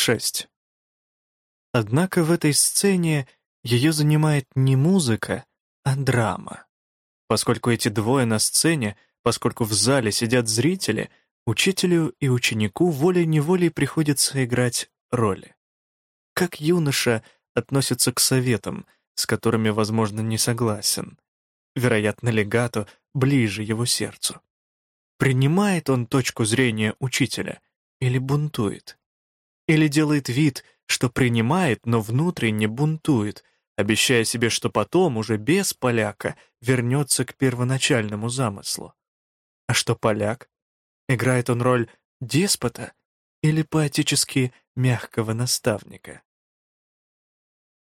6. Однако в этой сцене ее занимает не музыка, а драма. Поскольку эти двое на сцене, поскольку в зале сидят зрители, учителю и ученику волей-неволей приходится играть роли. Как юноша относится к советам, с которыми, возможно, не согласен. Вероятно, легато ближе его сердцу. Принимает он точку зрения учителя или бунтует? Или делает вид, что принимает, но внутренне бунтует, обещая себе, что потом, уже без поляка, вернется к первоначальному замыслу. А что поляк? Играет он роль деспота или поэтически мягкого наставника?